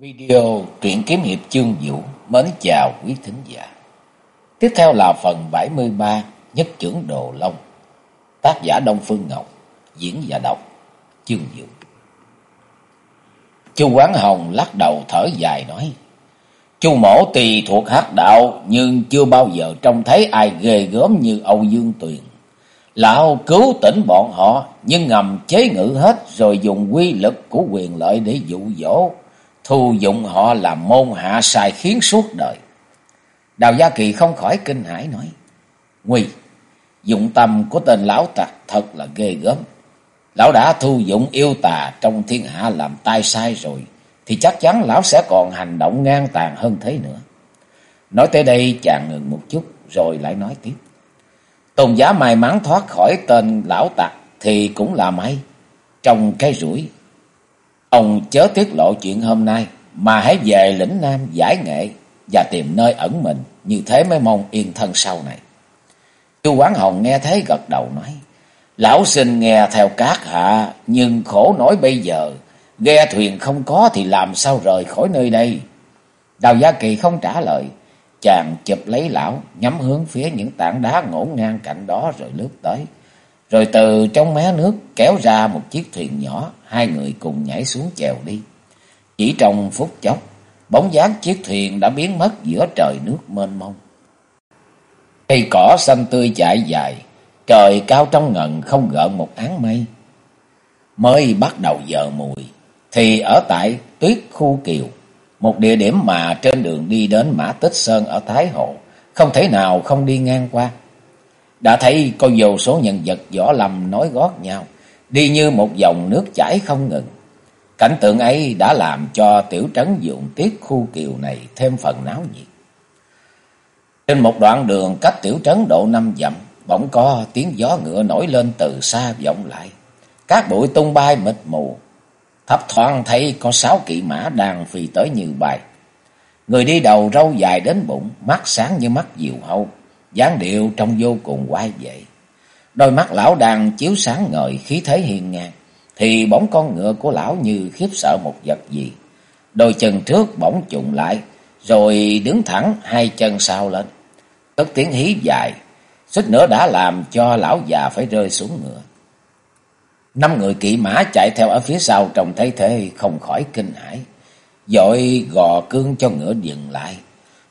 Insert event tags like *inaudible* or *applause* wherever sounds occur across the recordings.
Video truyện kiếm hiệp chương vũ mến chào quý thính giả. Tiếp theo là phần 73 Nhất trưởng Đồ Long. Tác giả Đông Phương Ngọc, diễn giả đọc chương vũ. Chu Quán Hồng lắc đầu thở dài nói: Chu mổ tùy thuộc hắc đạo nhưng chưa bao giờ trông thấy ai ghê gớm như Âu Dương Tuyền. Lão cứu tỉnh bọn họ nhưng ngầm chế ngự hết rồi dùng quy lực của quyền lợi để dụ dỗ thu dụng họ làm môn hạ sai khiến suốt đời. Đào Gia Kỳ không khỏi kinh hãi nói, Nguy, dụng tâm của tên lão tặc thật là ghê gớm. Lão đã thu dụng yêu tà trong thiên hạ làm tai sai rồi, thì chắc chắn lão sẽ còn hành động ngang tàn hơn thế nữa. Nói tới đây chàng ngừng một chút rồi lại nói tiếp. Tôn giá may mắn thoát khỏi tên lão tặc thì cũng là may. Trong cái rủi Ông chớ tiết lộ chuyện hôm nay, mà hãy về lĩnh Nam giải nghệ và tìm nơi ẩn mình, như thế mới mong yên thân sau này. Chu Quán Hồng nghe thấy gật đầu nói, Lão sinh nghe theo các hạ, nhưng khổ nổi bây giờ, ghe thuyền không có thì làm sao rời khỏi nơi đây. Đào Gia Kỳ không trả lời, chàng chụp lấy lão, nhắm hướng phía những tảng đá ngổn ngang cạnh đó rồi lướt tới. Rồi từ trong mé nước kéo ra một chiếc thuyền nhỏ, hai người cùng nhảy xuống chèo đi. Chỉ trong phút chốc, bóng dáng chiếc thuyền đã biến mất giữa trời nước mênh mông. Cây cỏ xanh tươi chạy dài, trời cao trong ngần không gợn một áng mây. Mới bắt đầu giờ mùi, thì ở tại tuyết khu kiều, một địa điểm mà trên đường đi đến Mã Tích Sơn ở Thái Hồ, không thể nào không đi ngang qua. Đã thấy có vô số nhân vật võ lầm nói gót nhau, đi như một dòng nước chảy không ngừng. Cảnh tượng ấy đã làm cho tiểu trấn dụng tiết khu kiều này thêm phần náo nhiệt. Trên một đoạn đường cách tiểu trấn độ năm dặm, bỗng có tiếng gió ngựa nổi lên từ xa vọng lại. Các bụi tung bay mịt mù, thấp thoáng thấy có sáu kỵ mã đang phi tới như bài. Người đi đầu râu dài đến bụng, mắt sáng như mắt diều hâu, dáng điệu trông vô cùng quay dị. Đôi mắt lão đang chiếu sáng ngời khí thế hiền ngang, thì bóng con ngựa của lão như khiếp sợ một vật gì. Đôi chân trước bỗng trụng lại, rồi đứng thẳng hai chân sau lên. Cất tiếng hí dài, suýt nữa đã làm cho lão già phải rơi xuống ngựa. Năm người kỵ mã chạy theo ở phía sau trông thấy thế không khỏi kinh hãi, dội gò cương cho ngựa dừng lại.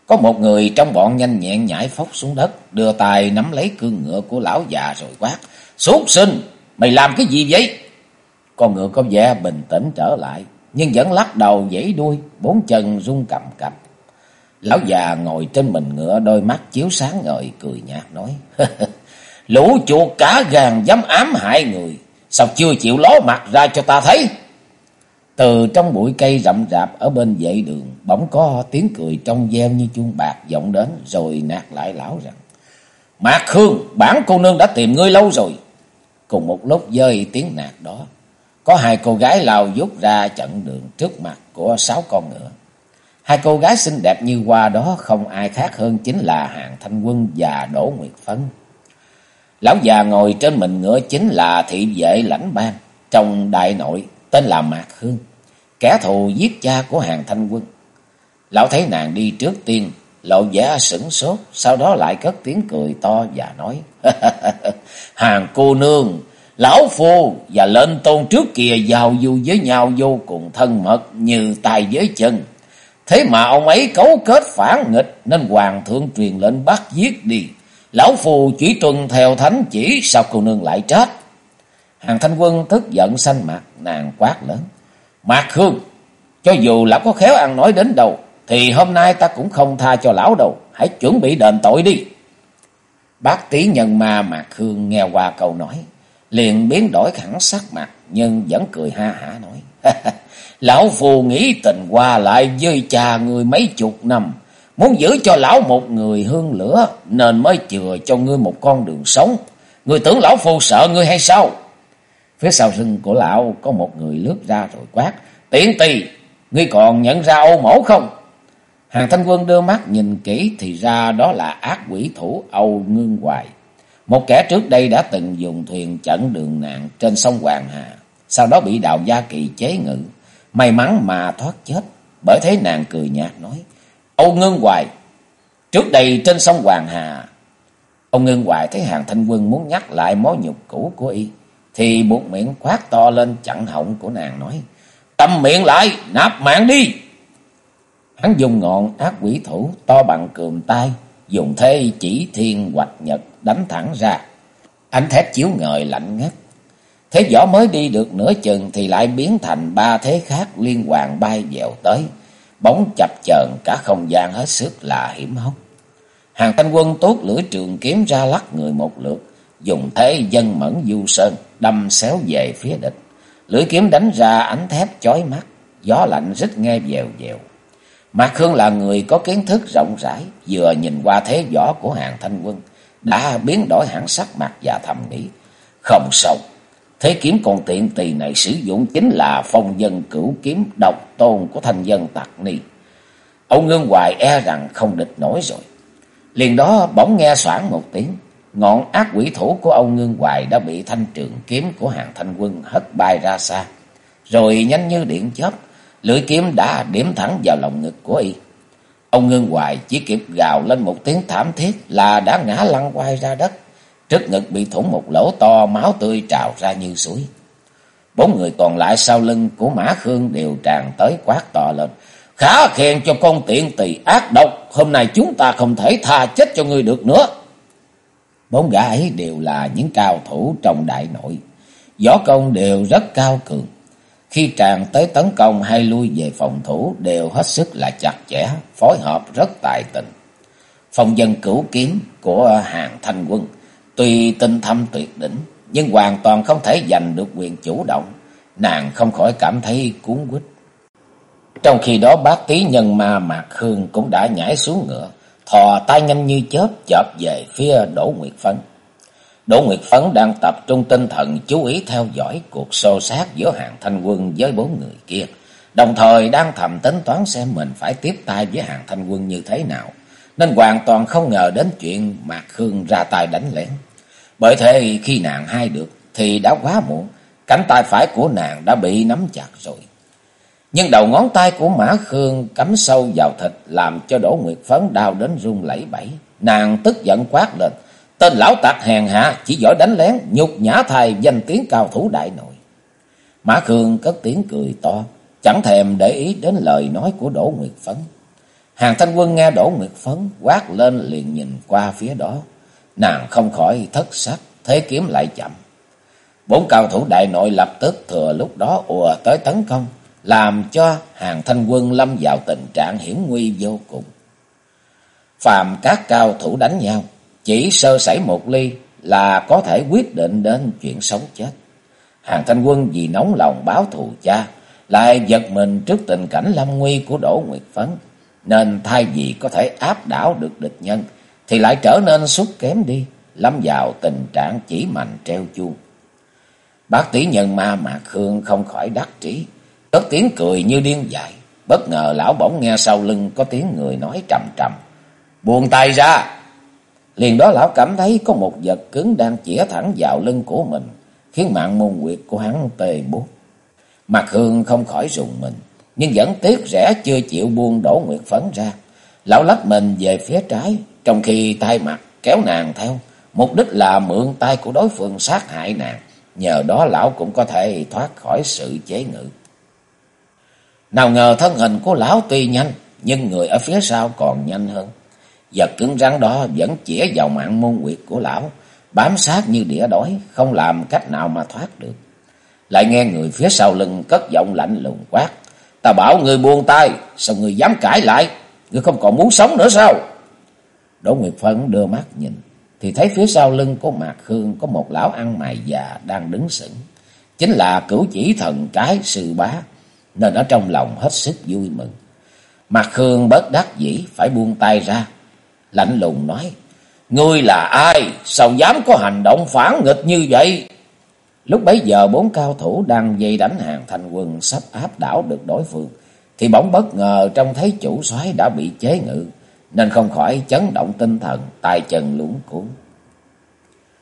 Có một người trong bọn nhanh nhẹn nhảy phóc xuống đất, đưa tay nắm lấy cương ngựa của lão già rồi quát. Xuất sinh, mày làm cái gì vậy? Con ngựa có vẻ bình tĩnh trở lại, nhưng vẫn lắc đầu dãy đuôi, bốn chân rung cầm cập. Lão già ngồi trên mình ngựa, đôi mắt chiếu sáng ngời, cười nhạt nói. *laughs* Lũ chuột cả gàn dám ám hại người, sao chưa chịu ló mặt ra cho ta thấy? Từ trong bụi cây rậm rạp ở bên vệ đường, bỗng có tiếng cười trong veo như chuông bạc vọng đến rồi nạt lại lão rằng. Mạc Khương, bản cô nương đã tìm ngươi lâu rồi. Cùng một lúc dơi tiếng nạt đó, có hai cô gái lao dút ra chặn đường trước mặt của sáu con ngựa. Hai cô gái xinh đẹp như hoa đó không ai khác hơn chính là Hàng Thanh Quân và Đỗ Nguyệt Phấn. Lão già ngồi trên mình ngựa chính là thị vệ lãnh ban trong đại nội tên là Mạc Hương kẻ thù giết cha của hàng thanh quân. Lão thấy nàng đi trước tiên, lộ vẻ sửng sốt, sau đó lại cất tiếng cười to và nói, *laughs* Hàng cô nương, lão phu và lên tôn trước kia giao du với nhau vô cùng thân mật như tay với chân. Thế mà ông ấy cấu kết phản nghịch nên hoàng thượng truyền lệnh bắt giết đi. Lão phù chỉ tuân theo thánh chỉ sao cô nương lại trách. Hàng thanh quân tức giận xanh mặt nàng quát lớn. Mạc Khương, cho dù lão có khéo ăn nói đến đâu, thì hôm nay ta cũng không tha cho lão đâu, hãy chuẩn bị đền tội đi. Bác tí nhân ma Mạc Khương nghe qua câu nói, liền biến đổi hẳn sắc mặt, nhưng vẫn cười ha hả nói. *laughs* lão phù nghĩ tình qua lại với cha người mấy chục năm, muốn giữ cho lão một người hương lửa, nên mới chừa cho ngươi một con đường sống. người tưởng lão phù sợ ngươi hay sao? Phía sau lưng của lão có một người lướt ra rồi quát. Tiện tì, ngươi còn nhận ra Âu mổ không? Hàng thanh quân đưa mắt nhìn kỹ thì ra đó là ác quỷ thủ Âu Ngưng Hoài. Một kẻ trước đây đã từng dùng thuyền chẩn đường nạn trên sông Hoàng Hà. Sau đó bị đào gia kỳ chế ngự. May mắn mà thoát chết. Bởi thế nàng cười nhạt nói. Âu Ngương Hoài, trước đây trên sông Hoàng Hà. Ông Ngương Hoài thấy hàng thanh quân muốn nhắc lại mối nhục cũ của y. Thì buộc miệng quát to lên chặn họng của nàng nói. tâm miệng lại, nạp mạng đi. Hắn dùng ngọn ác quỷ thủ to bằng cườm tay, dùng thế chỉ thiên hoạch nhật đánh thẳng ra. Ánh thép chiếu ngời lạnh ngắt. Thế võ mới đi được nửa chừng thì lại biến thành ba thế khác liên hoàn bay dèo tới. Bóng chập chờn cả không gian hết sức là hiểm hóc. Hàng thanh quân tốt lưỡi trường kiếm ra lắc người một lượt, dùng thế dân mẫn du sơn, đâm xéo về phía địch. Lưỡi kiếm đánh ra ánh thép chói mắt, gió lạnh rít nghe dèo dèo. Mạc Khương là người có kiến thức rộng rãi, vừa nhìn qua thế võ của hàng thanh quân, đã biến đổi hẳn sắc mặt và thầm nghĩ. Không sâu, thế kiếm còn tiện tỳ này sử dụng chính là phong dân cửu kiếm độc tôn của thanh dân tặc ni. Ông Ngân Hoài e rằng không địch nổi rồi. Liền đó bỗng nghe soảng một tiếng, ngọn ác quỷ thủ của ông Ngương Hoài đã bị thanh trường kiếm của hàng thanh quân hất bay ra xa. Rồi nhanh như điện chớp, lưỡi kiếm đã điểm thẳng vào lòng ngực của y. Ông Ngương Hoài chỉ kịp gào lên một tiếng thảm thiết là đã ngã lăn quay ra đất. Trước ngực bị thủng một lỗ to, máu tươi trào ra như suối. Bốn người còn lại sau lưng của Mã Khương đều tràn tới quát to lên. Khá khen cho con tiện tỳ ác độc, hôm nay chúng ta không thể tha chết cho ngươi được nữa. Bốn gã ấy đều là những cao thủ trong đại nội. Võ công đều rất cao cường. Khi tràn tới tấn công hay lui về phòng thủ đều hết sức là chặt chẽ, phối hợp rất tài tình. Phòng dân cửu kiếm của hàng thanh quân, tuy tinh thâm tuyệt đỉnh, nhưng hoàn toàn không thể giành được quyền chủ động. Nàng không khỏi cảm thấy cuốn quýt. Trong khi đó bác tí nhân ma Mạc Hương cũng đã nhảy xuống ngựa, thò tay nhanh như chớp chợp về phía Đỗ Nguyệt Phấn. Đỗ Nguyệt Phấn đang tập trung tinh thần chú ý theo dõi cuộc xô sát giữa hàng thanh quân với bốn người kia. Đồng thời đang thầm tính toán xem mình phải tiếp tay với hàng thanh quân như thế nào. Nên hoàn toàn không ngờ đến chuyện Mạc Khương ra tay đánh lén. Bởi thế khi nàng hai được thì đã quá muộn. Cánh tay phải của nàng đã bị nắm chặt rồi. Nhưng đầu ngón tay của Mã Khương cắm sâu vào thịt làm cho Đỗ Nguyệt Phấn đau đến run lẩy bẩy. Nàng tức giận quát lên. Tên lão tặc hèn hạ chỉ giỏi đánh lén, nhục nhã thầy danh tiếng cao thủ đại nội. Mã Khương cất tiếng cười to, chẳng thèm để ý đến lời nói của Đỗ Nguyệt Phấn. Hàng thanh quân nghe Đỗ Nguyệt Phấn quát lên liền nhìn qua phía đó. Nàng không khỏi thất sắc, thế kiếm lại chậm. Bốn cao thủ đại nội lập tức thừa lúc đó ùa tới tấn công, làm cho hàng thanh quân lâm vào tình trạng hiểm nguy vô cùng. Phàm các cao thủ đánh nhau, chỉ sơ sẩy một ly là có thể quyết định đến chuyện sống chết. Hàng thanh quân vì nóng lòng báo thù cha, lại giật mình trước tình cảnh lâm nguy của Đỗ Nguyệt Phấn, nên thay vì có thể áp đảo được địch nhân, thì lại trở nên sút kém đi, lâm vào tình trạng chỉ mạnh treo chuông. Bác tỷ nhân ma Mạc Khương không khỏi đắc trí, cất tiếng cười như điên dại. Bất ngờ lão bỗng nghe sau lưng có tiếng người nói trầm trầm. Buông tay ra! Liền đó lão cảm thấy có một vật cứng đang chĩa thẳng vào lưng của mình, khiến mạng môn quyệt của hắn tê bút. Mặt Hương không khỏi rùng mình, nhưng vẫn tiếc rẻ chưa chịu buông đổ nguyệt phấn ra. Lão lách mình về phía trái, trong khi tay mặt kéo nàng theo, mục đích là mượn tay của đối phương sát hại nàng. Nhờ đó lão cũng có thể thoát khỏi sự chế ngự. Nào ngờ thân hình của lão tuy nhanh, nhưng người ở phía sau còn nhanh hơn. Vật cứng rắn đó vẫn chĩa vào mạng môn quyệt của lão, bám sát như đĩa đói, không làm cách nào mà thoát được. Lại nghe người phía sau lưng cất giọng lạnh lùng quát. Ta bảo người buông tay, sao người dám cãi lại? Người không còn muốn sống nữa sao? Đỗ Nguyệt Phấn đưa mắt nhìn, thì thấy phía sau lưng của Mạc Khương có một lão ăn mày già đang đứng sững. Chính là cửu chỉ thần cái sư bá, nên ở trong lòng hết sức vui mừng. Mặt Khương bớt đắc dĩ phải buông tay ra, lạnh lùng nói, Ngươi là ai? Sao dám có hành động phản nghịch như vậy? Lúc bấy giờ bốn cao thủ đang dây đánh hàng thành quân sắp áp đảo được đối phương. Thì bỗng bất ngờ trông thấy chủ soái đã bị chế ngự. Nên không khỏi chấn động tinh thần, tay chân lũng cuốn.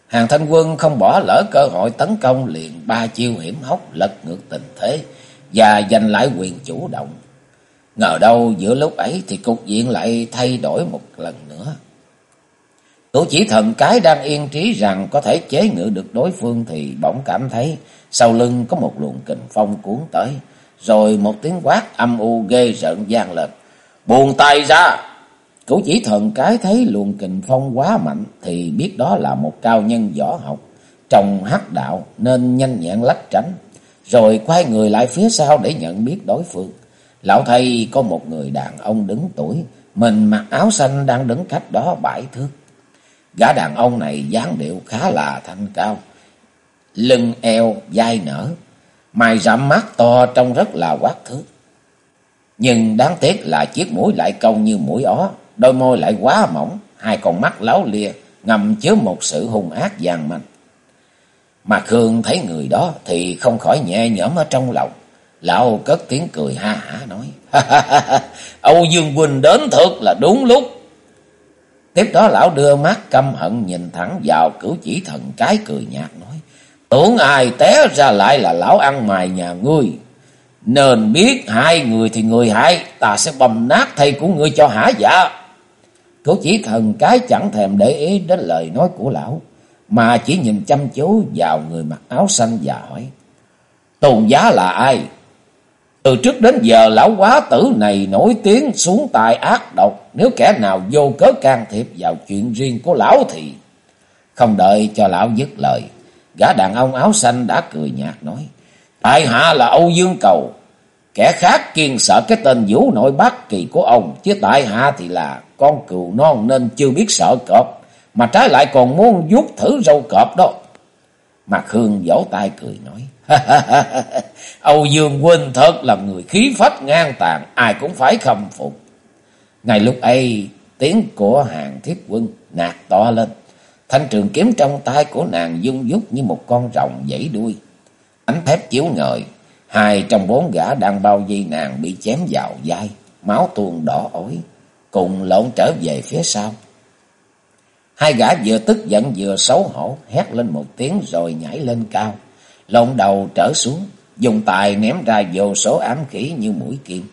Hàng thanh quân không bỏ lỡ cơ hội tấn công liền ba chiêu hiểm hóc lật ngược tình thế và giành lại quyền chủ động. Ngờ đâu giữa lúc ấy thì cục diện lại thay đổi một lần nữa. Cửu chỉ thần cái đang yên trí rằng có thể chế ngự được đối phương thì bỗng cảm thấy sau lưng có một luồng kình phong cuốn tới. Rồi một tiếng quát âm u ghê rợn gian lên. Buông tay ra! Cửu chỉ thần cái thấy luồng kình phong quá mạnh thì biết đó là một cao nhân võ học, trong hắc đạo nên nhanh nhẹn lách tránh. Rồi quay người lại phía sau để nhận biết đối phương. Lão thầy có một người đàn ông đứng tuổi, mình mặc áo xanh đang đứng cách đó bãi thước. Gã đàn ông này dáng điệu khá là thanh cao, lưng eo dai nở, mày rậm mắt to trông rất là quát thước. Nhưng đáng tiếc là chiếc mũi lại cong như mũi ó, đôi môi lại quá mỏng, hai con mắt láo lia, ngầm chứa một sự hung ác gian manh. Mà Khương thấy người đó thì không khỏi nhẹ nhõm ở trong lòng. Lão cất tiếng cười ha hả nói. Âu Dương Quỳnh đến thật là đúng lúc. Tiếp đó lão đưa mắt căm hận nhìn thẳng vào cửu chỉ thần cái cười nhạt nói. Tưởng ai té ra lại là lão ăn mày nhà ngươi. Nên biết hai người thì người hại, ta sẽ bầm nát thầy của ngươi cho hả dạ. Cửu chỉ thần cái chẳng thèm để ý đến lời nói của lão, mà chỉ nhìn chăm chú vào người mặc áo xanh và hỏi. Tôn giá là ai? Từ trước đến giờ lão quá tử này nổi tiếng xuống tài ác độc. Nếu kẻ nào vô cớ can thiệp vào chuyện riêng của lão thì... Không đợi cho lão dứt lời. Gã đàn ông áo xanh đã cười nhạt nói. Tại hạ là Âu Dương Cầu. Kẻ khác kiên sợ cái tên vũ nội bác kỳ của ông. Chứ tại hạ thì là con cừu non nên chưa biết sợ cọp. Mà trái lại còn muốn vuốt thử râu cọp đó. Mạc Hương vỗ tay cười nói. *laughs* Âu Dương Huynh thật là người khí phách ngang tàn, ai cũng phải khâm phục. Ngay lúc ấy, tiếng của hàng thiết quân nạt to lên. Thanh trường kiếm trong tay của nàng dung dút như một con rồng dãy đuôi. Ánh thép chiếu ngời, hai trong bốn gã đang bao dây nàng bị chém vào vai, máu tuôn đỏ ối, cùng lộn trở về phía sau. Hai gã vừa tức giận vừa xấu hổ, hét lên một tiếng rồi nhảy lên cao lộn đầu trở xuống, dùng tài ném ra vô số ám khí như mũi kim.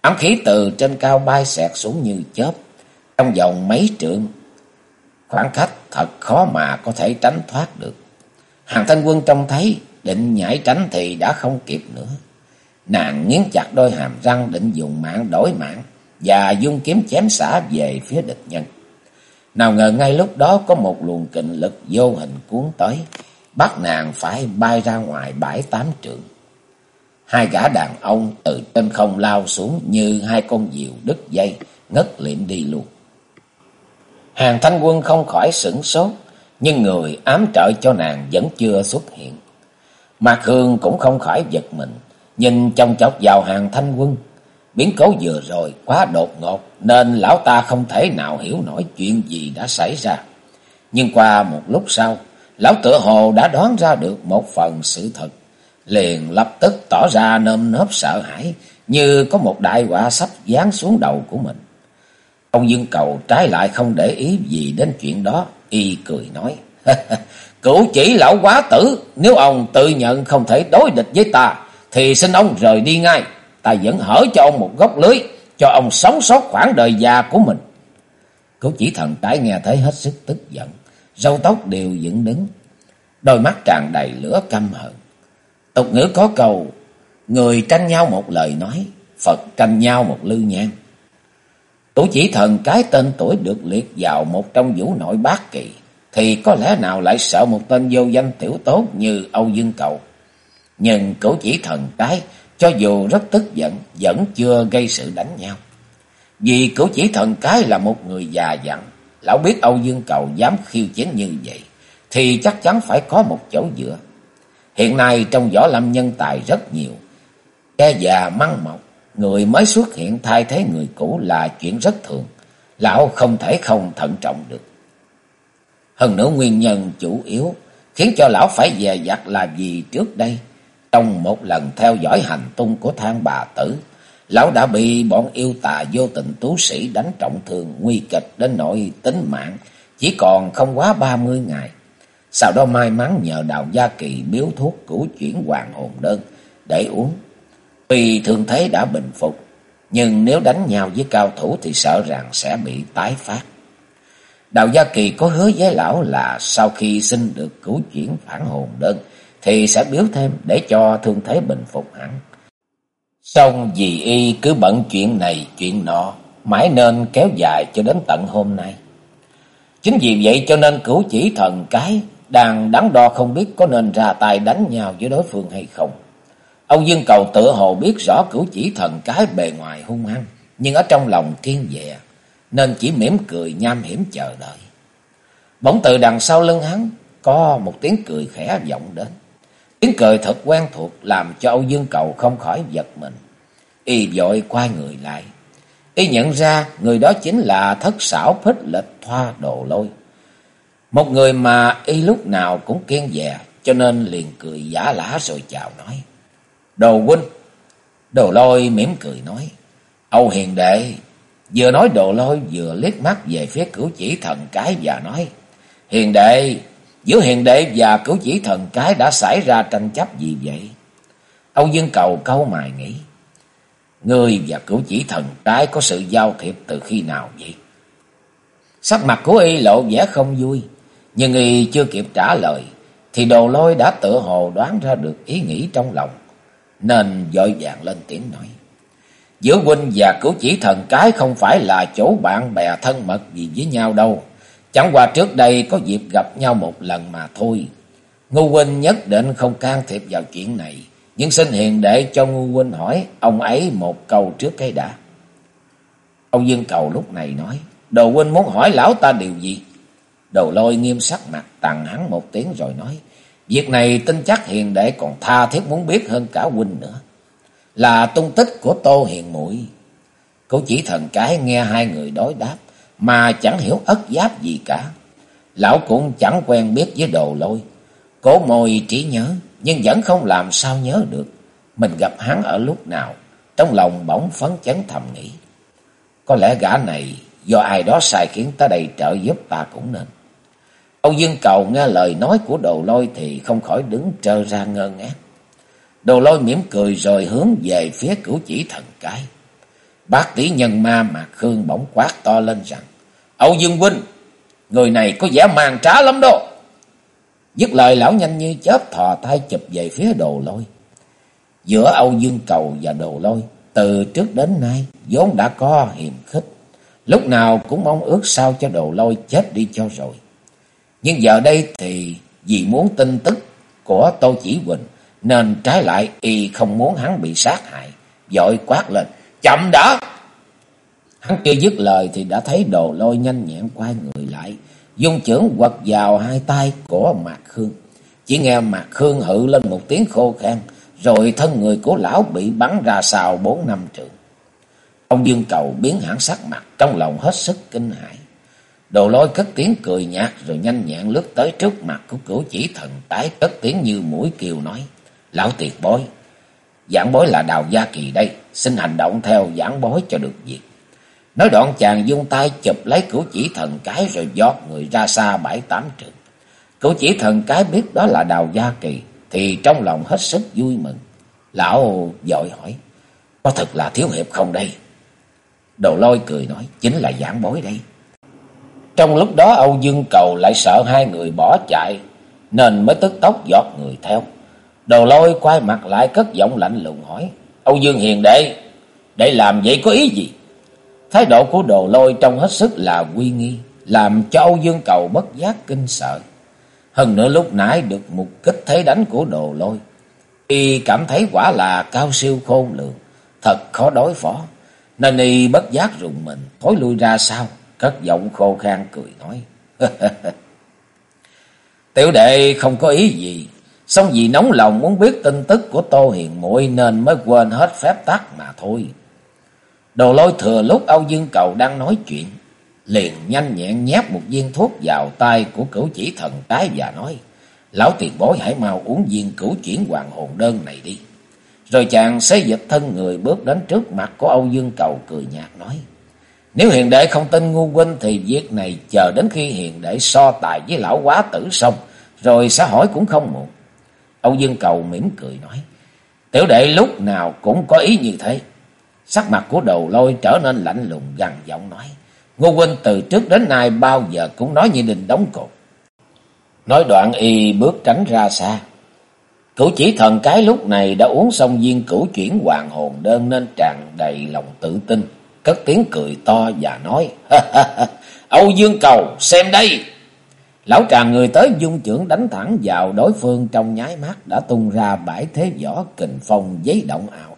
Ám khí từ trên cao bay xẹt xuống như chớp, trong vòng mấy trượng. Khoảng cách thật khó mà có thể tránh thoát được. Hàng thanh quân trông thấy, định nhảy tránh thì đã không kịp nữa. Nàng nghiến chặt đôi hàm răng định dùng mạng đổi mạng và dung kiếm chém xả về phía địch nhân. Nào ngờ ngay lúc đó có một luồng kình lực vô hình cuốn tới, bắt nàng phải bay ra ngoài bãi tám trượng. Hai gã đàn ông từ trên không lao xuống như hai con diều đứt dây, ngất liệm đi luôn. Hàng thanh quân không khỏi sửng sốt, nhưng người ám trợ cho nàng vẫn chưa xuất hiện. Mạc Hương cũng không khỏi giật mình, nhìn trong chọc vào hàng thanh quân. Biến cố vừa rồi quá đột ngột nên lão ta không thể nào hiểu nổi chuyện gì đã xảy ra. Nhưng qua một lúc sau, Lão tựa hồ đã đoán ra được một phần sự thật, liền lập tức tỏ ra nơm nớp sợ hãi, như có một đại họa sắp giáng xuống đầu của mình. Ông Dương Cầu trái lại không để ý gì đến chuyện đó, y cười nói, *laughs* Cửu chỉ lão quá tử, nếu ông tự nhận không thể đối địch với ta, thì xin ông rời đi ngay, ta vẫn hở cho ông một góc lưới, cho ông sống sót khoảng đời già của mình. Cửu chỉ thần trái nghe thấy hết sức tức giận, râu tóc đều dựng đứng, đôi mắt tràn đầy lửa căm hận. Tục ngữ có câu, người tranh nhau một lời nói, Phật tranh nhau một lư nhang. cửu chỉ thần cái tên tuổi được liệt vào một trong vũ nội bát kỳ, thì có lẽ nào lại sợ một tên vô danh tiểu tốt như Âu Dương Cầu. Nhưng cổ chỉ thần cái, cho dù rất tức giận, vẫn chưa gây sự đánh nhau. Vì cửu chỉ thần cái là một người già dặn, Lão biết Âu Dương Cầu dám khiêu chiến như vậy, thì chắc chắn phải có một chỗ dựa. Hiện nay trong võ lâm nhân tài rất nhiều. Cha già măng mọc, người mới xuất hiện thay thế người cũ là chuyện rất thường. Lão không thể không thận trọng được. Hơn nữa nguyên nhân chủ yếu khiến cho lão phải dè dặt là gì trước đây. Trong một lần theo dõi hành tung của thang bà tử, Lão đã bị bọn yêu tà vô tình tú sĩ đánh trọng thương nguy kịch đến nỗi tính mạng, chỉ còn không quá ba mươi ngày. Sau đó may mắn nhờ đào gia kỳ biếu thuốc cửu chuyển hoàng hồn đơn để uống. Tuy thương thế đã bình phục, nhưng nếu đánh nhau với cao thủ thì sợ rằng sẽ bị tái phát. Đào Gia Kỳ có hứa với lão là sau khi xin được cứu chuyển phản hồn đơn thì sẽ biếu thêm để cho thương thế bình phục hẳn. Xong dì y cứ bận chuyện này chuyện nọ, mãi nên kéo dài cho đến tận hôm nay. Chính vì vậy cho nên cửu chỉ thần cái đang đắn đo không biết có nên ra tay đánh nhau với đối phương hay không. Ông Dương Cầu tự hồ biết rõ cửu chỉ thần cái bề ngoài hung hăng, nhưng ở trong lòng kiên dè, nên chỉ mỉm cười nham hiểm chờ đợi. Bỗng từ đằng sau lưng hắn có một tiếng cười khẽ vọng đến. Tiếng cười thật quen thuộc làm cho Âu Dương Cầu không khỏi giật mình. Y dội quay người lại. Y nhận ra người đó chính là thất xảo phích lịch thoa đồ lôi. Một người mà Y lúc nào cũng kiên dè, cho nên liền cười giả lả rồi chào nói. Đồ huynh. Đồ lôi mỉm cười nói. Âu hiền đệ. Vừa nói đồ lôi vừa liếc mắt về phía cửu chỉ thần cái và nói. Hiền đệ. Giữa hiền đệ và cửu chỉ thần cái đã xảy ra tranh chấp gì vậy? Âu Dương cầu câu mài nghĩ. Người và cửu chỉ thần cái có sự giao thiệp từ khi nào vậy? Sắc mặt của y lộ vẻ không vui. Nhưng y chưa kịp trả lời. Thì đồ lôi đã tự hồ đoán ra được ý nghĩ trong lòng, nên dội vàng lên tiếng nói. Giữa huynh và cửu chỉ thần cái không phải là chỗ bạn bè thân mật gì với nhau đâu. Chẳng qua trước đây có dịp gặp nhau một lần mà thôi. Ngu huynh nhất định không can thiệp vào chuyện này. Nhưng xin hiền để cho ngu huynh hỏi ông ấy một câu trước cái đã. Ông Dương Cầu lúc này nói. Đồ huynh muốn hỏi lão ta điều gì? Đồ lôi nghiêm sắc mặt tàn hắn một tiếng rồi nói. Việc này tin chắc hiền đệ còn tha thiết muốn biết hơn cả huynh nữa. Là tung tích của Tô Hiền Muội. Cô chỉ thần cái nghe hai người đối đáp mà chẳng hiểu ất giáp gì cả. Lão cũng chẳng quen biết với đồ lôi. Cố môi trí nhớ, nhưng vẫn không làm sao nhớ được. Mình gặp hắn ở lúc nào. Trong lòng bỗng phấn chấn thầm nghĩ. Có lẽ gã này, do ai đó sai khiến tới đây trợ giúp ta cũng nên. Âu Dương Cầu nghe lời nói của đồ lôi thì không khỏi đứng trơ ra ngơ ngác. Đồ lôi mỉm cười rồi hướng về phía cửu chỉ thần cái. Bác tỷ nhân ma mà Khương bỗng quát to lên rằng. Âu Dương Huynh, người này có vẻ màn trá lắm đó, Dứt lời lão nhanh như chớp thò tay chụp về phía đồ lôi. Giữa Âu Dương Cầu và đồ lôi, từ trước đến nay vốn đã có hiềm khích. Lúc nào cũng mong ước sao cho đồ lôi chết đi cho rồi. Nhưng giờ đây thì vì muốn tin tức của Tô Chỉ Huỳnh nên trái lại y không muốn hắn bị sát hại, dội quát lên, chậm đã! Hắn chưa dứt lời thì đã thấy đồ lôi nhanh nhẹn quay người lại, dung trưởng quật vào hai tay của Mạc Khương. Chỉ nghe Mạc Khương hự lên một tiếng khô khan, rồi thân người của lão bị bắn ra sau bốn năm trường. Ông Dương Cầu biến hẳn sắc mặt, trong lòng hết sức kinh hãi. Đồ lôi cất tiếng cười nhạt rồi nhanh nhẹn lướt tới trước mặt của cửu chỉ thần tái cất tiếng như mũi kiều nói. Lão tiệt bối, giảng bối là đào gia kỳ đây, xin hành động theo giảng bối cho được việc. Nói đoạn chàng dung tay chụp lấy cửu chỉ thần cái rồi giọt người ra xa bảy tám trường. Cửu chỉ thần cái biết đó là đào gia kỳ thì trong lòng hết sức vui mừng. Lão dội hỏi, có thật là thiếu hiệp không đây? Đồ lôi cười nói, chính là giảng bối đây. Trong lúc đó Âu Dương Cầu lại sợ hai người bỏ chạy, nên mới tức tốc giọt người theo. Đồ lôi quay mặt lại cất giọng lạnh lùng hỏi, Âu Dương Hiền đệ, để làm vậy có ý gì? Thái độ của đồ lôi trông hết sức là uy nghi, làm cho Âu Dương Cầu bất giác kinh sợ. Hơn nữa lúc nãy được một kích thế đánh của đồ lôi, y cảm thấy quả là cao siêu khôn lường, thật khó đối phó, nên y bất giác rùng mình, thối lui ra sau cất giọng khô khan cười nói. Tiểu đệ không có ý gì, xong vì nóng lòng muốn biết tin tức của Tô Hiền muội nên mới quên hết phép tắc mà thôi. Đồ lôi thừa lúc Âu Dương Cầu đang nói chuyện, liền nhanh nhẹn nhét một viên thuốc vào tay của cửu chỉ thần cái và nói, Lão tiền bối hãy mau uống viên cửu chuyển hoàng hồn đơn này đi. Rồi chàng xây dịch thân người bước đến trước mặt của Âu Dương Cầu cười nhạt nói, nếu hiền đệ không tin ngu huynh thì việc này chờ đến khi hiền đệ so tài với lão quá tử xong, rồi sẽ hỏi cũng không muộn. Âu Dương Cầu mỉm cười nói, tiểu đệ lúc nào cũng có ý như thế. Sắc mặt của đầu lôi trở nên lạnh lùng, gằn giọng nói. Ngô huynh, từ trước đến nay bao giờ cũng nói như đình đóng cột. Nói đoạn y bước tránh ra xa. Cửu chỉ thần cái lúc này đã uống xong viên cửu chuyển hoàng hồn đơn nên tràn đầy lòng tự tin. Cất tiếng cười to và nói. Âu Dương Cầu, xem đây. Lão tràng người tới dung trưởng đánh thẳng vào đối phương trong nháy mắt đã tung ra bãi thế võ kình phong giấy động ảo.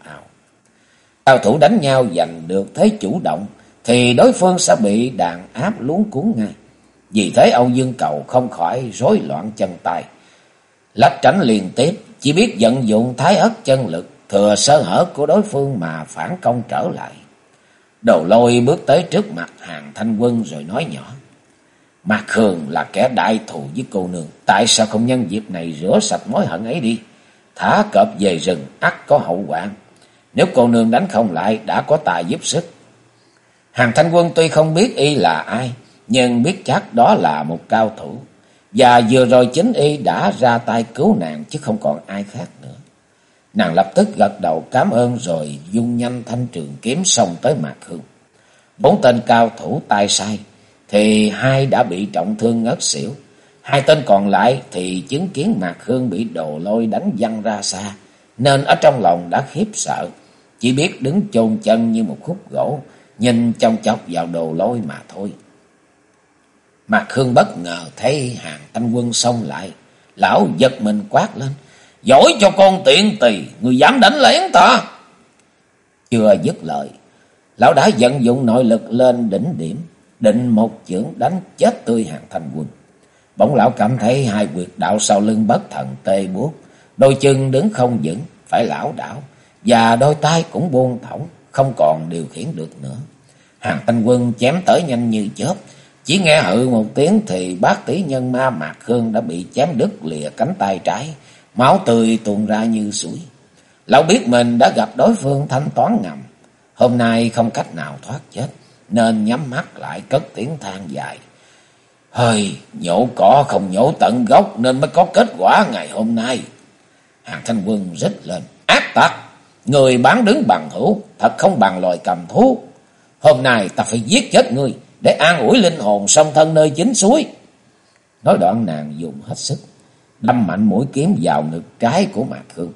Cao thủ đánh nhau giành được thế chủ động thì đối phương sẽ bị đàn áp luống cuốn ngay. Vì thế Âu Dương Cầu không khỏi rối loạn chân tay. Lách tránh liên tiếp, chỉ biết vận dụng thái ất chân lực, thừa sơ hở của đối phương mà phản công trở lại. Đầu lôi bước tới trước mặt hàng thanh quân rồi nói nhỏ. Mạc Hường là kẻ đại thù với cô nương. Tại sao không nhân dịp này rửa sạch mối hận ấy đi? Thả cọp về rừng, ắt có hậu quả. Nếu cô nương đánh không lại, đã có tài giúp sức. Hàng thanh quân tuy không biết y là ai, nhưng biết chắc đó là một cao thủ. Và vừa rồi chính y đã ra tay cứu nàng chứ không còn ai khác nữa. Nàng lập tức gật đầu cảm ơn rồi dung nhanh thanh trường kiếm xông tới Mạc Hương. Bốn tên cao thủ tay sai thì hai đã bị trọng thương ngất xỉu. Hai tên còn lại thì chứng kiến Mạc Hương bị đồ lôi đánh văng ra xa, nên ở trong lòng đã khiếp sợ, chỉ biết đứng chôn chân như một khúc gỗ, nhìn trong chọc vào đồ lôi mà thôi. Mạc Hương bất ngờ thấy hàng thanh quân xông lại, lão giật mình quát lên, giỏi cho con tiện tỳ, người dám đánh lén ta. Chưa dứt lời, lão đã vận dụng nội lực lên đỉnh điểm, định một chưởng đánh chết tươi hàng thanh quân. Bỗng lão cảm thấy hai quyệt đạo sau lưng bất thần tê buốt, đôi chân đứng không vững, phải lão đảo, và đôi tay cũng buông thõng, không còn điều khiển được nữa. Hàng thanh quân chém tới nhanh như chớp, chỉ nghe hự một tiếng thì bác tỷ nhân ma Mạc Khương đã bị chém đứt lìa cánh tay trái, máu tươi tuôn ra như suối. Lão biết mình đã gặp đối phương thanh toán ngầm, hôm nay không cách nào thoát chết nên nhắm mắt lại cất tiếng than dài. Hơi, nhổ cỏ không nhổ tận gốc nên mới có kết quả ngày hôm nay. Hàng thanh quân rít lên, ác tặc, người bán đứng bằng hữu, thật không bằng loài cầm thú. Hôm nay ta phải giết chết ngươi, để an ủi linh hồn song thân nơi chính suối. Nói đoạn nàng dùng hết sức, đâm mạnh mũi kiếm vào ngực trái của Mạc Khương.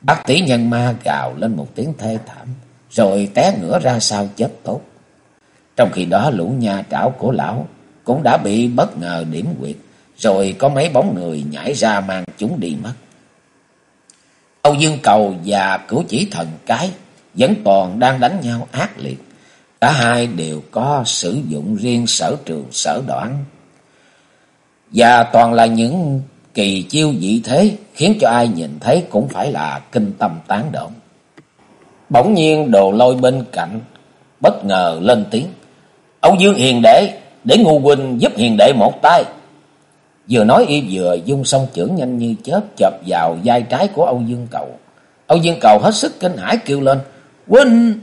Bác tỷ nhân ma gào lên một tiếng thê thảm, rồi té ngửa ra sau chết tốt. Trong khi đó lũ nha trảo của lão cũng đã bị bất ngờ điểm quyệt, rồi có mấy bóng người nhảy ra mang chúng đi mất. Âu Dương Cầu và Cửu Chỉ Thần Cái vẫn còn đang đánh nhau ác liệt. Cả hai đều có sử dụng riêng sở trường sở đoạn. Và toàn là những kỳ chiêu dị thế khiến cho ai nhìn thấy cũng phải là kinh tâm tán động. Bỗng nhiên đồ lôi bên cạnh bất ngờ lên tiếng. Âu Dương hiền đệ, để ngu huynh giúp hiền đệ một tay. Vừa nói y vừa dung song chưởng nhanh như chớp chộp vào vai trái của Âu Dương Cầu. Âu Dương Cầu hết sức kinh hãi kêu lên, huynh!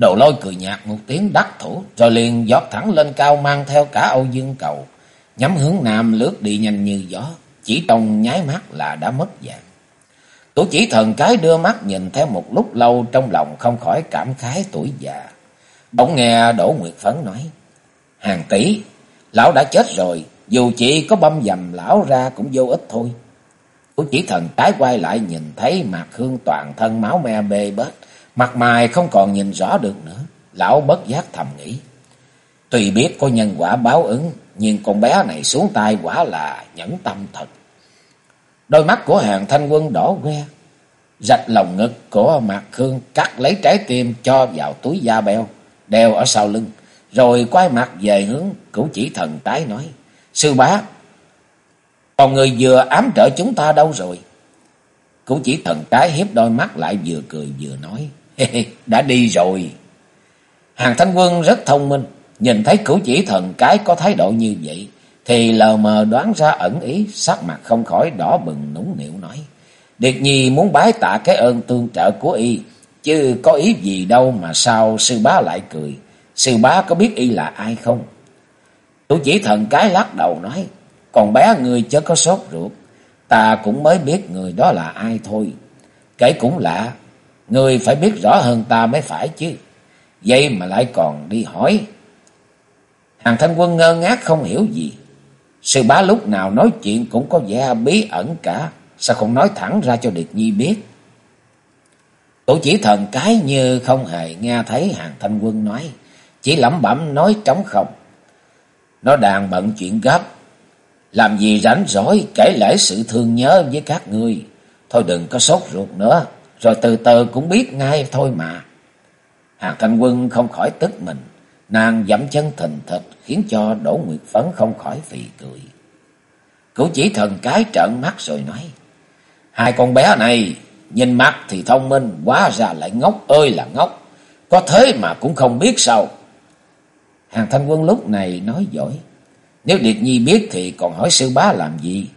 Đầu lôi cười nhạt một tiếng đắc thủ, rồi liền giọt thẳng lên cao mang theo cả Âu Dương Cầu, nhắm hướng nam lướt đi nhanh như gió, chỉ trong nháy mắt là đã mất dạng. tuổi chỉ thần cái đưa mắt nhìn theo một lúc lâu trong lòng không khỏi cảm khái tuổi già. Bỗng nghe Đỗ Nguyệt Phấn nói, Hàng tỷ, lão đã chết rồi, dù chị có băm dầm lão ra cũng vô ích thôi. Của chỉ thần tái quay lại nhìn thấy mặt hương toàn thân máu me bê bết, mặt mày không còn nhìn rõ được nữa. Lão bất giác thầm nghĩ. Tuy biết có nhân quả báo ứng, nhưng con bé này xuống tay quả là nhẫn tâm thật. Đôi mắt của hàng thanh quân đỏ que, rạch lồng ngực của Mạc Khương cắt lấy trái tim cho vào túi da beo, đeo ở sau lưng, rồi quay mặt về hướng cửu chỉ thần tái nói, Sư bá, còn người vừa ám trợ chúng ta đâu rồi? Cũng chỉ thần cái hiếp đôi mắt lại vừa cười vừa nói, đã đi rồi. Hàng thanh quân rất thông minh, nhìn thấy cửu chỉ thần cái có thái độ như vậy, thì lờ mờ đoán ra ẩn ý, sắc mặt không khỏi đỏ bừng nũng nịu nói. Điệt nhi muốn bái tạ cái ơn tương trợ của y, chứ có ý gì đâu mà sao sư bá lại cười. Sư bá có biết y là ai không? Tôi chỉ thần cái lắc đầu nói, còn bé người chớ có sốt ruột, ta cũng mới biết người đó là ai thôi. Kể cũng lạ, Người phải biết rõ hơn ta mới phải chứ. Vậy mà lại còn đi hỏi. Hàng thanh quân ngơ ngác không hiểu gì. Sư bá lúc nào nói chuyện cũng có vẻ bí ẩn cả. Sao không nói thẳng ra cho Điệt Nhi biết? Tổ chỉ thần cái như không hề nghe thấy hàng thanh quân nói. Chỉ lẩm bẩm nói trống không. Nó đang bận chuyện gấp. Làm gì rảnh rỗi kể lễ sự thương nhớ với các ngươi. Thôi đừng có sốt ruột nữa. Rồi từ từ cũng biết ngay thôi mà. Hàng thanh quân không khỏi tức mình. Nàng dẫm chân thình thịch khiến cho Đỗ Nguyệt Phấn không khỏi phì cười. Cửu chỉ thần cái trợn mắt rồi nói. Hai con bé này nhìn mặt thì thông minh, quá ra lại ngốc ơi là ngốc. Có thế mà cũng không biết sao. Hàng thanh quân lúc này nói giỏi. Nếu Điệt Nhi biết thì còn hỏi sư bá làm gì?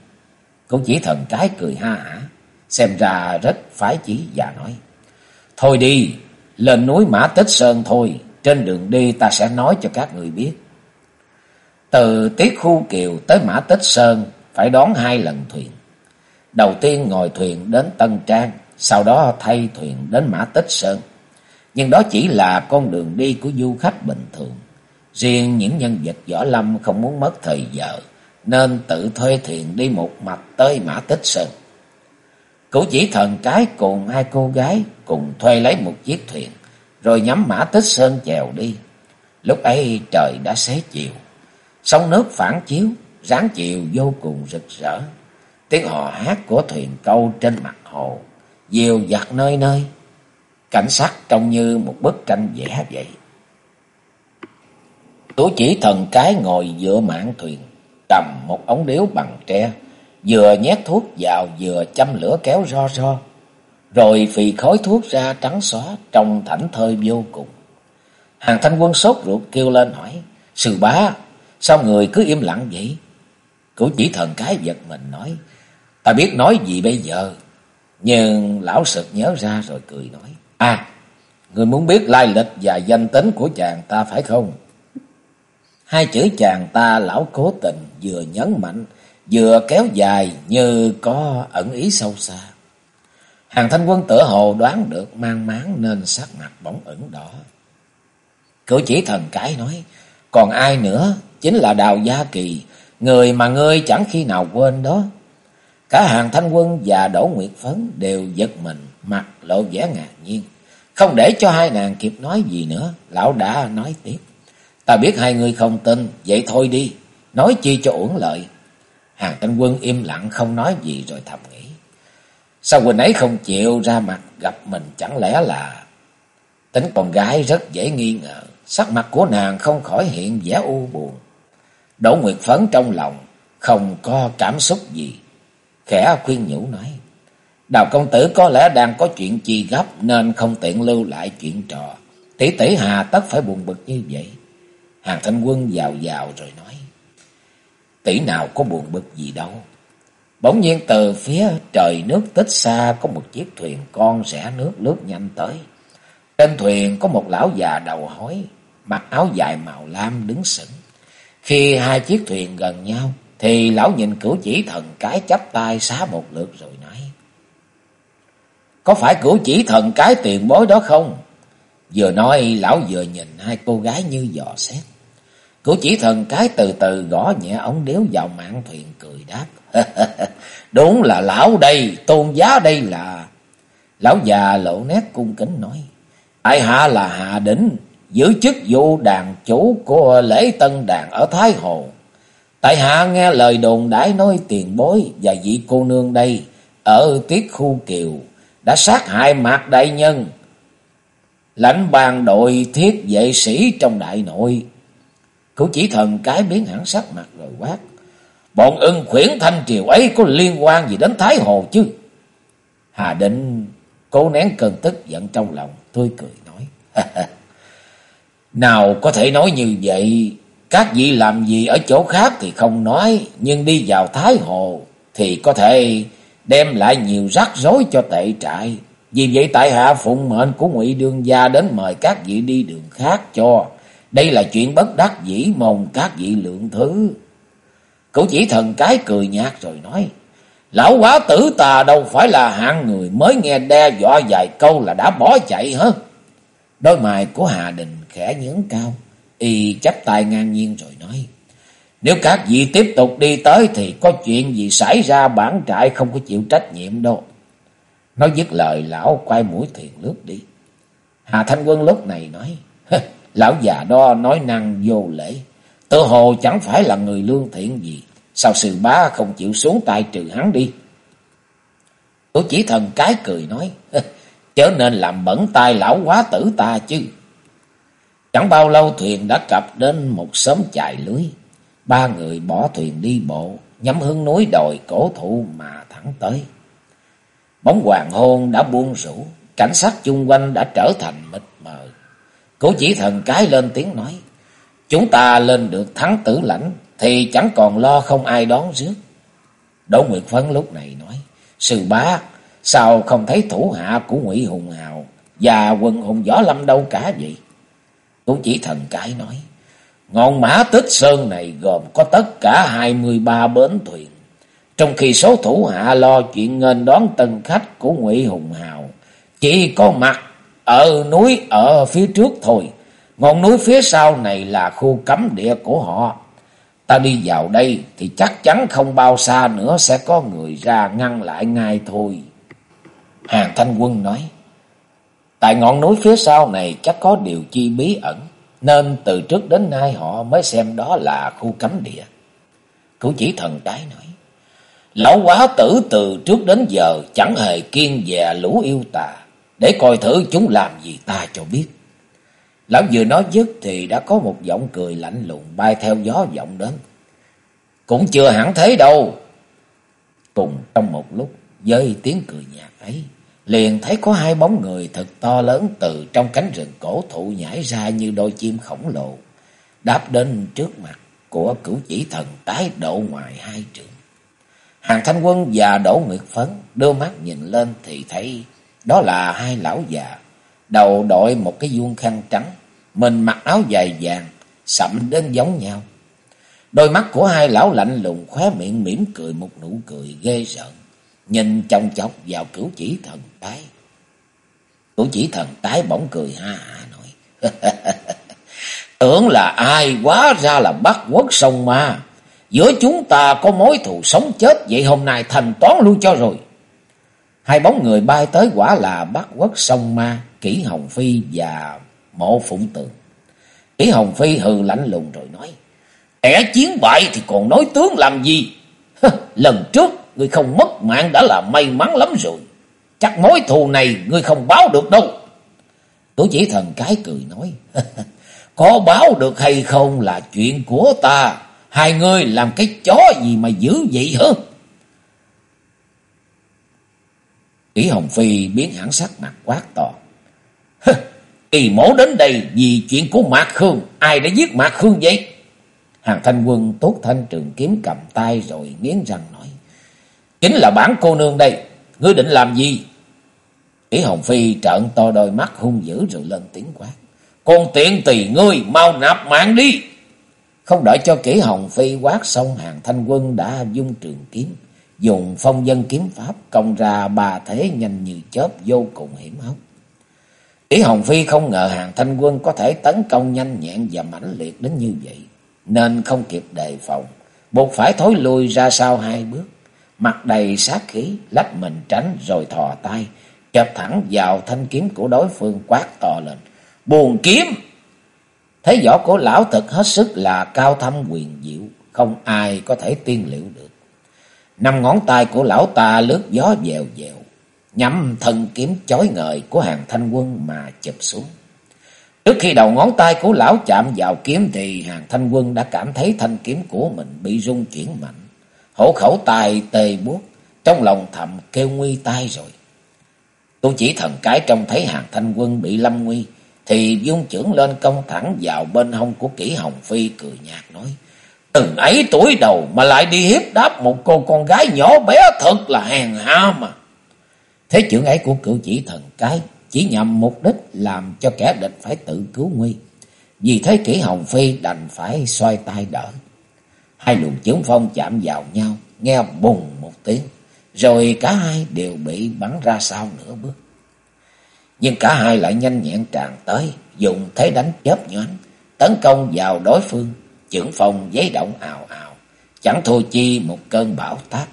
Cũng chỉ thần cái cười ha hả. Xem ra rất phái chí và nói. Thôi đi, lên núi Mã Tích Sơn thôi. Trên đường đi ta sẽ nói cho các người biết. Từ Tiết Khu Kiều tới Mã Tích Sơn phải đón hai lần thuyền. Đầu tiên ngồi thuyền đến Tân Trang, sau đó thay thuyền đến Mã Tích Sơn. Nhưng đó chỉ là con đường đi của du khách bình thường. Riêng những nhân vật võ lâm không muốn mất thời giờ, nên tự thuê thuyền đi một mặt tới Mã Tích Sơn. Cửu chỉ thần cái cùng hai cô gái cùng thuê lấy một chiếc thuyền, rồi nhắm Mã Tích Sơn chèo đi. Lúc ấy trời đã xế chiều, sông nước phản chiếu, ráng chiều vô cùng rực rỡ. Tiếng hò hát của thuyền câu trên mặt hồ, diều giặt nơi nơi. Cảnh sắc trông như một bức tranh vẽ vậy. Tú chỉ thần cái ngồi giữa mạn thuyền, cầm một ống điếu bằng tre, vừa nhét thuốc vào vừa châm lửa kéo ro ro. Rồi phì khói thuốc ra trắng xóa trong thảnh thơi vô cùng. Hàng thanh quân sốt ruột kêu lên hỏi, Sư bá, sao người cứ im lặng vậy? Cửu chỉ thần cái giật mình nói, ta biết nói gì bây giờ. Nhưng lão sực nhớ ra rồi cười nói, À, người muốn biết lai lịch và danh tính của chàng ta phải không? Hai chữ chàng ta lão cố tình vừa nhấn mạnh, vừa kéo dài như có ẩn ý sâu xa. Hàng thanh quân tựa hồ đoán được mang máng nên sắc mặt bỗng ửng đỏ. Cửu chỉ thần cái nói, còn ai nữa, chính là Đào Gia Kỳ, người mà ngươi chẳng khi nào quên đó. Cả hàng thanh quân và Đỗ Nguyệt Phấn đều giật mình, mặt lộ vẻ ngạc nhiên. Không để cho hai nàng kịp nói gì nữa, lão đã nói tiếp. Ta biết hai người không tin, vậy thôi đi, nói chi cho uổng lợi. Hàng thanh quân im lặng không nói gì rồi thầm nghĩ. Sao Quỳnh ấy không chịu ra mặt gặp mình chẳng lẽ là... Tính con gái rất dễ nghi ngờ, sắc mặt của nàng không khỏi hiện vẻ u buồn. Đỗ Nguyệt Phấn trong lòng không có cảm xúc gì. Khẽ khuyên nhủ nói. Đào công tử có lẽ đang có chuyện chi gấp nên không tiện lưu lại chuyện trò. Tỷ tỷ hà tất phải buồn bực như vậy. Hàng thanh quân vào vào rồi nói. Tỷ nào có buồn bực gì đâu. Bỗng nhiên từ phía trời nước tích xa có một chiếc thuyền con rẽ nước lướt nhanh tới. Trên thuyền có một lão già đầu hói, mặc áo dài màu lam đứng sững. Khi hai chiếc thuyền gần nhau, thì lão nhìn cửu chỉ thần cái chắp tay xá một lượt rồi nói. Có phải cửu chỉ thần cái tiền bối đó không? Vừa nói lão vừa nhìn hai cô gái như dò xét. Cửu chỉ thần cái từ từ gõ nhẹ ống điếu vào mạng thuyền cười đáp. *laughs* Đúng là lão đây, tôn giá đây là... Lão già lộ nét cung kính nói. Tại hạ là Hạ Đỉnh, giữ chức vụ đàn chủ của lễ tân đàn ở Thái Hồ. Tại hạ nghe lời đồn đãi nói tiền bối và vị cô nương đây ở tiết khu kiều đã sát hại mạc đại nhân. Lãnh bàn đội thiết vệ sĩ trong đại nội. Cửu chỉ thần cái biến hẳn sắc mặt rồi quát. Bọn ưng khuyển thanh triều ấy có liên quan gì đến Thái Hồ chứ? Hà Định cố nén cơn tức giận trong lòng, tươi cười nói. *laughs* Nào có thể nói như vậy, các vị làm gì ở chỗ khác thì không nói, nhưng đi vào Thái Hồ thì có thể đem lại nhiều rắc rối cho tệ trại. Vì vậy tại hạ phụng mệnh của ngụy Đương Gia đến mời các vị đi đường khác cho. Đây là chuyện bất đắc dĩ mong các vị lượng thứ. Cửu chỉ thần cái cười nhạt rồi nói. Lão quá tử tà đâu phải là hạng người mới nghe đe dọa vài câu là đã bỏ chạy hả? Đôi mày của Hà Đình khẽ nhướng cao, y chắp tay ngang nhiên rồi nói. Nếu các vị tiếp tục đi tới thì có chuyện gì xảy ra bản trại không có chịu trách nhiệm đâu. Nói dứt lời lão quay mũi thuyền lướt đi. Hà Thanh Quân lúc này nói. Lão già đó nói năng vô lễ. Tự hồ chẳng phải là người lương thiện gì. Sao sư bá không chịu xuống tay trừ hắn đi. Tôi chỉ thần cái cười nói. *laughs* Chớ nên làm bẩn tay lão quá tử ta chứ. Chẳng bao lâu thuyền đã cập đến một xóm chài lưới. Ba người bỏ thuyền đi bộ, nhắm hướng núi đồi cổ thụ mà thẳng tới. Bóng hoàng hôn đã buông rủ, cảnh sát chung quanh đã trở thành mịt mờ. Cố chỉ thần cái lên tiếng nói, chúng ta lên được thắng tử lãnh, thì chẳng còn lo không ai đón rước. Đỗ Nguyệt Phấn lúc này nói, sư bá, sao không thấy thủ hạ của ngụy Hùng Hào và quân hùng võ lâm đâu cả vậy? Cố chỉ thần cái nói, Ngọn mã tích sơn này gồm có tất cả hai mươi ba bến thuyền. Trong khi số thủ hạ lo chuyện nghênh đón tân khách của Ngụy Hùng Hào. Chỉ có mặt ở núi ở phía trước thôi. Ngọn núi phía sau này là khu cấm địa của họ. Ta đi vào đây thì chắc chắn không bao xa nữa sẽ có người ra ngăn lại ngay thôi. Hàng Thanh Quân nói. Tại ngọn núi phía sau này chắc có điều chi bí ẩn. Nên từ trước đến nay họ mới xem đó là khu cấm địa. Cứu chỉ thần trái nói. Lão quá tử từ trước đến giờ chẳng hề kiên dè lũ yêu tà. Để coi thử chúng làm gì ta cho biết. Lão vừa nói dứt thì đã có một giọng cười lạnh lùng bay theo gió vọng đến. Cũng chưa hẳn thế đâu. Cùng trong một lúc với tiếng cười nhạt ấy liền thấy có hai bóng người thật to lớn từ trong cánh rừng cổ thụ nhảy ra như đôi chim khổng lồ, đáp đến trước mặt của cửu chỉ thần tái độ ngoài hai trường. Hàng Thanh Quân và Đỗ Nguyệt Phấn đưa mắt nhìn lên thì thấy đó là hai lão già, đầu đội một cái vuông khăn trắng, mình mặc áo dài vàng, sậm đến giống nhau. Đôi mắt của hai lão lạnh lùng khóe miệng mỉm cười một nụ cười ghê rợn nhìn chồng chọc vào cửu chỉ thần tái. Cửu chỉ thần tái bỗng cười ha ha nói. *laughs* Tưởng là ai quá ra là bắt quốc sông ma. Giữa chúng ta có mối thù sống chết vậy hôm nay thành toán luôn cho rồi. Hai bóng người bay tới quả là bắt quốc sông ma, Kỷ Hồng Phi và Mộ Phụng tượng. Kỷ Hồng Phi hừ lạnh lùng rồi nói. Kẻ chiến bại thì còn nói tướng làm gì? Lần trước Ngươi không mất mạng đã là may mắn lắm rồi. Chắc mối thù này ngươi không báo được đâu. Tổ chỉ thần cái cười nói. *laughs* Có báo được hay không là chuyện của ta. Hai ngươi làm cái chó gì mà dữ vậy hả? Kỷ Hồng Phi biến hẳn sắc mặt quát to. Kỳ mổ đến đây vì chuyện của Mạc Khương. Ai đã giết Mạc Khương vậy? Hàng thanh quân tốt thanh trường kiếm cầm tay rồi nghiến răng nói. Chính là bản cô nương đây. Ngươi định làm gì? Kỷ Hồng Phi trợn to đôi mắt hung dữ rồi lên tiếng quát. Con tiện tỳ ngươi mau nạp mạng đi. Không đợi cho Kỷ Hồng Phi quát xong, hàng thanh quân đã dung trường kiếm. Dùng phong dân kiếm pháp công ra ba thế nhanh như chớp vô cùng hiểm hóc. Kỷ Hồng Phi không ngờ hàng thanh quân có thể tấn công nhanh nhẹn và mãnh liệt đến như vậy. Nên không kịp đề phòng. Buộc phải thối lui ra sau hai bước mặt đầy sát khí, lách mình tránh rồi thò tay, chập thẳng vào thanh kiếm của đối phương quát to lên. Buồn kiếm! Thấy võ của lão thật hết sức là cao thâm quyền diệu, không ai có thể tiên liệu được. Năm ngón tay của lão ta lướt gió dèo dèo, nhắm thân kiếm chói ngời của hàng thanh quân mà chụp xuống. Trước khi đầu ngón tay của lão chạm vào kiếm thì hàng thanh quân đã cảm thấy thanh kiếm của mình bị rung chuyển mạnh. Hổ khẩu tài tê buốt, trong lòng thầm kêu nguy tai rồi. Tôi chỉ thần cái trông thấy hàng thanh quân bị lâm nguy, thì dung trưởng lên công thẳng vào bên hông của kỹ hồng phi cười nhạt nói. Từng ấy tuổi đầu mà lại đi hiếp đáp một cô con gái nhỏ bé thật là hèn hạ mà. Thế chuyện ấy của cựu chỉ thần cái chỉ nhằm mục đích làm cho kẻ địch phải tự cứu nguy. Vì thế kỹ hồng phi đành phải xoay tay đỡ. Hai luồng chướng phong chạm vào nhau, nghe bùng một tiếng. rồi cả hai đều bị bắn ra sau nửa bước. Nhưng cả hai lại nhanh nhẹn tràn tới, dùng thế đánh chớp nhoáng, tấn công vào đối phương, chưởng phong giấy động ào ào, chẳng thua chi một cơn bão táp.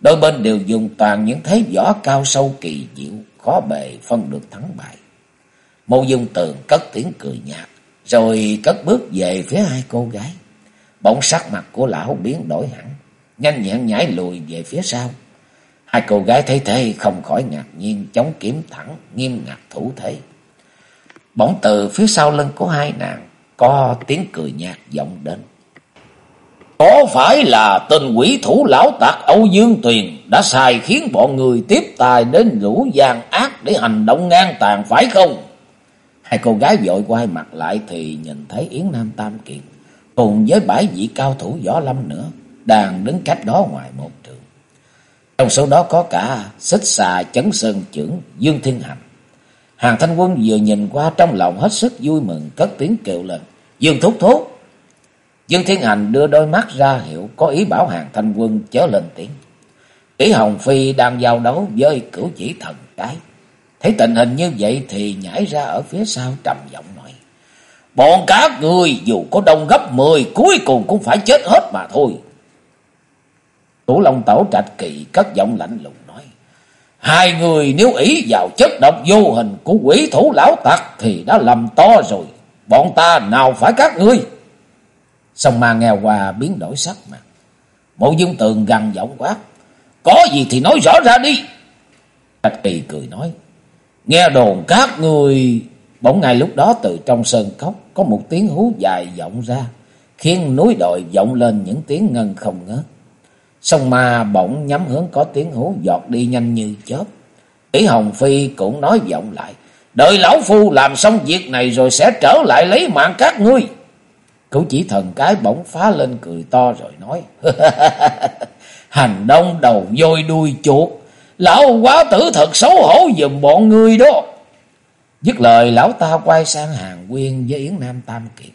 Đôi bên đều dùng toàn những thế võ cao sâu kỳ diệu, khó bề phân được thắng bại. Mâu dung tường cất tiếng cười nhạt, rồi cất bước về phía hai cô gái. Bỗng sắc mặt của lão biến đổi hẳn, nhanh nhẹn nhảy lùi về phía sau. Hai cô gái thấy thế không khỏi ngạc nhiên, chống kiếm thẳng, nghiêm ngặt thủ thế. Bỗng từ phía sau lưng của hai nàng, có tiếng cười nhạt vọng đến. Có phải là tên quỷ thủ lão tạc Âu Dương Tuyền đã xài khiến bọn người tiếp tài đến lũ gian ác để hành động ngang tàn phải không? Hai cô gái vội quay mặt lại thì nhìn thấy Yến Nam Tam Kiệt cùng với bảy vị cao thủ võ lâm nữa đang đứng cách đó ngoài một trường. Trong số đó có cả xích xà chấn sơn trưởng Dương Thiên Hành. Hàng thanh quân vừa nhìn qua trong lòng hết sức vui mừng, cất tiếng kêu lên. Dương thúc thúc. Dương Thiên Hành đưa đôi mắt ra hiệu có ý bảo hàng thanh quân chớ lên tiếng. Kỷ Hồng Phi đang giao đấu với cửu chỉ thần cái. Thấy tình hình như vậy thì nhảy ra ở phía sau trầm giọng nói. Bọn các người dù có đông gấp mười, cuối cùng cũng phải chết hết mà thôi. Tủ Long Tẩu trạch kỳ cất giọng lạnh lùng. Hai người nếu ý vào chất độc vô hình của quỷ thủ lão tặc thì đã lầm to rồi. Bọn ta nào phải các ngươi. Sông ma nghe qua biến đổi sắc mặt. Mộ dung tường gằn giọng quát. Có gì thì nói rõ ra đi. Trạch kỳ cười nói. Nghe đồn các người... Bỗng ngay lúc đó từ trong sơn cốc có một tiếng hú dài vọng ra, khiến núi đồi vọng lên những tiếng ngân không ngớt. Sông ma bỗng nhắm hướng có tiếng hú giọt đi nhanh như chớp. Tỷ Hồng Phi cũng nói vọng lại. Đợi lão phu làm xong việc này rồi sẽ trở lại lấy mạng các ngươi. Cửu chỉ thần cái bỗng phá lên cười to rồi nói. *laughs* Hành đông đầu voi đuôi chuột. Lão quá tử thật xấu hổ dùm bọn ngươi đó. Dứt lời, lão ta quay sang hàng quyên với Yến Nam Tam Kiệt.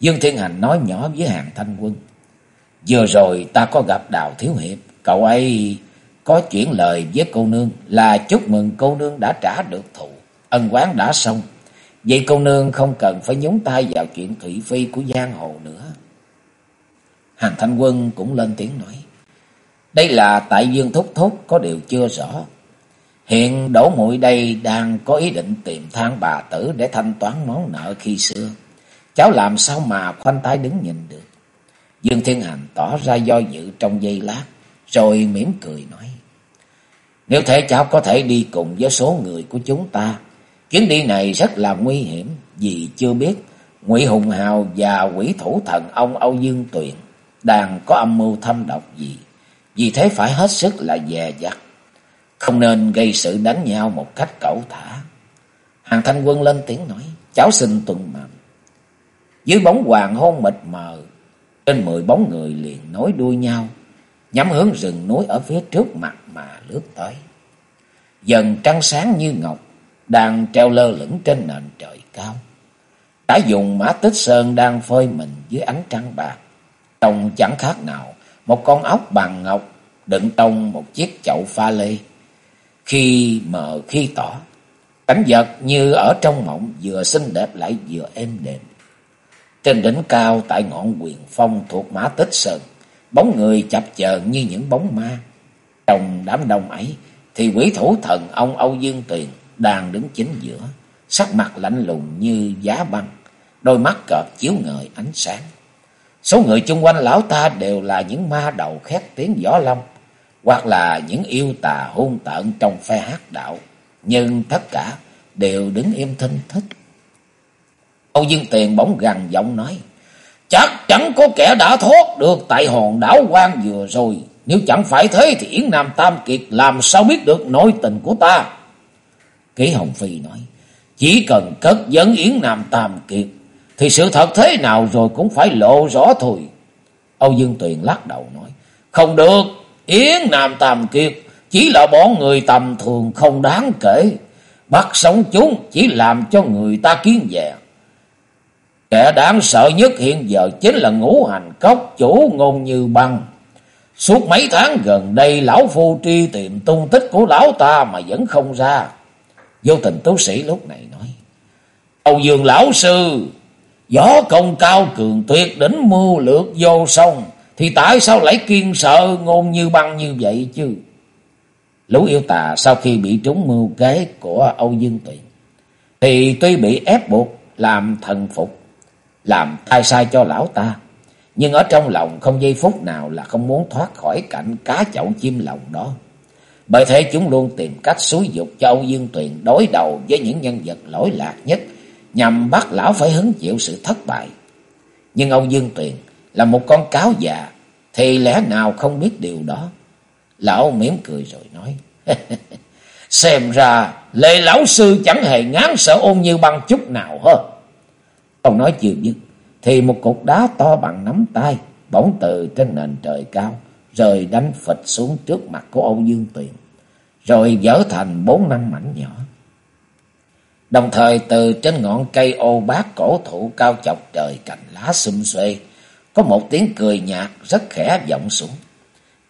Dương Thiên Hành nói nhỏ với hàng thanh quân. Vừa rồi ta có gặp Đào Thiếu Hiệp. Cậu ấy có chuyển lời với cô nương là chúc mừng cô nương đã trả được thù. Ân quán đã xong. Vậy cô nương không cần phải nhúng tay vào chuyện thị phi của giang hồ nữa. Hàng thanh quân cũng lên tiếng nói. Đây là tại Dương Thúc Thúc có điều chưa rõ. Hiện đổ Mụi đây đang có ý định tìm thang bà tử để thanh toán món nợ khi xưa. Cháu làm sao mà khoanh tay đứng nhìn được. Dương Thiên Hành tỏ ra do dự trong giây lát, rồi mỉm cười nói. Nếu thể cháu có thể đi cùng với số người của chúng ta. Chuyến đi này rất là nguy hiểm vì chưa biết Ngụy Hùng Hào và quỷ thủ thần ông Âu Dương Tuyền đang có âm mưu thâm độc gì. Vì thế phải hết sức là dè dặt. Không nên gây sự đánh nhau một cách cẩu thả. Hàng thanh quân lên tiếng nói. Cháu xin tuần mệnh. Dưới bóng hoàng hôn mịt mờ. Trên mười bóng người liền nối đuôi nhau. Nhắm hướng rừng núi ở phía trước mặt mà lướt tới. Dần trăng sáng như ngọc. Đang treo lơ lửng trên nền trời cao. Đã dùng mã tích sơn đang phơi mình dưới ánh trăng bạc. Trông chẳng khác nào một con ốc bằng ngọc đựng trong một chiếc chậu pha lê khi mờ khi tỏ. Cảnh vật như ở trong mộng vừa xinh đẹp lại vừa êm đềm. Trên đỉnh cao tại ngọn quyền phong thuộc mã tích sơn, bóng người chập chờn như những bóng ma. Trong đám đông ấy thì quỷ thủ thần ông Âu Dương Tuyền đang đứng chính giữa, sắc mặt lạnh lùng như giá băng, đôi mắt cọp chiếu ngời ánh sáng. Số người chung quanh lão ta đều là những ma đầu khét tiếng gió long hoặc là những yêu tà hung tợn trong phe hát đạo, nhưng tất cả đều đứng im thinh thích. Âu Dương Tiền bỗng gằn giọng nói, chắc chẳng có kẻ đã thoát được tại hòn đảo quan vừa rồi, nếu chẳng phải thế thì Yến Nam Tam Kiệt làm sao biết được nội tình của ta. Kỷ Hồng Phi nói, chỉ cần cất dẫn Yến Nam Tam Kiệt, thì sự thật thế nào rồi cũng phải lộ rõ thôi. Âu Dương Tuyền lắc đầu nói, không được, Yến Nam Tam Kiệt chỉ là bọn người tầm thường không đáng kể. Bắt sống chúng chỉ làm cho người ta kiến dè. Kẻ đáng sợ nhất hiện giờ chính là ngũ hành cốc chủ ngôn như băng. Suốt mấy tháng gần đây lão phu tri tìm tung tích của lão ta mà vẫn không ra. Vô tình tú sĩ lúc này nói. Âu Dương lão sư, gió công cao cường tuyệt đỉnh mưu lược vô sông. Thì tại sao lại kiên sợ ngôn như băng như vậy chứ? Lũ yêu tà sau khi bị trúng mưu kế của Âu Dương Tuyền. Thì tuy bị ép buộc làm thần phục. Làm tai sai cho lão ta. Nhưng ở trong lòng không giây phút nào là không muốn thoát khỏi cảnh cá chậu chim lòng đó. Bởi thế chúng luôn tìm cách xúi dục cho Âu Dương Tuyền đối đầu với những nhân vật lỗi lạc nhất, nhằm bắt lão phải hứng chịu sự thất bại. Nhưng Âu Dương Tuyền là một con cáo già, thì lẽ nào không biết điều đó? Lão mỉm cười rồi nói, *laughs* xem ra lệ lão sư chẳng hề ngán sợ ôn như băng chút nào hơn. Ông nói chưa dứt, thì một cục đá to bằng nắm tay bỗng từ trên nền trời cao rơi đánh phịch xuống trước mặt của Âu Dương Tuyền, rồi vỡ thành bốn năm mảnh nhỏ. Đồng thời từ trên ngọn cây ô bát cổ thụ cao chọc trời cành lá xum xuê, có một tiếng cười nhạt rất khẽ vọng xuống.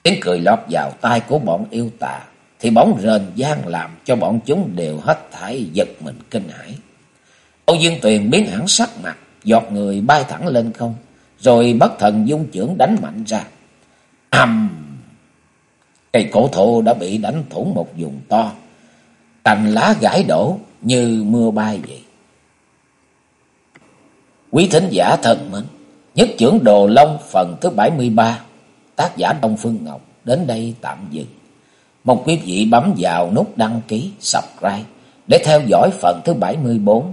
Tiếng cười lọt vào tai của bọn yêu tà, thì bóng rền gian làm cho bọn chúng đều hết thảy giật mình kinh hãi. Âu Dương Tuyền biến hẳn sắc mặt, giọt người bay thẳng lên không, rồi bất thần dung trưởng đánh mạnh ra. ầm, cây cổ thụ đã bị đánh thủng một vùng to, cành lá gãy đổ như mưa bay vậy. Quý thính giả thân mến, nhất trưởng Đồ Long phần thứ 73, tác giả Đông Phương Ngọc đến đây tạm dừng. Mong quý vị bấm vào nút đăng ký, subscribe để theo dõi phần thứ 74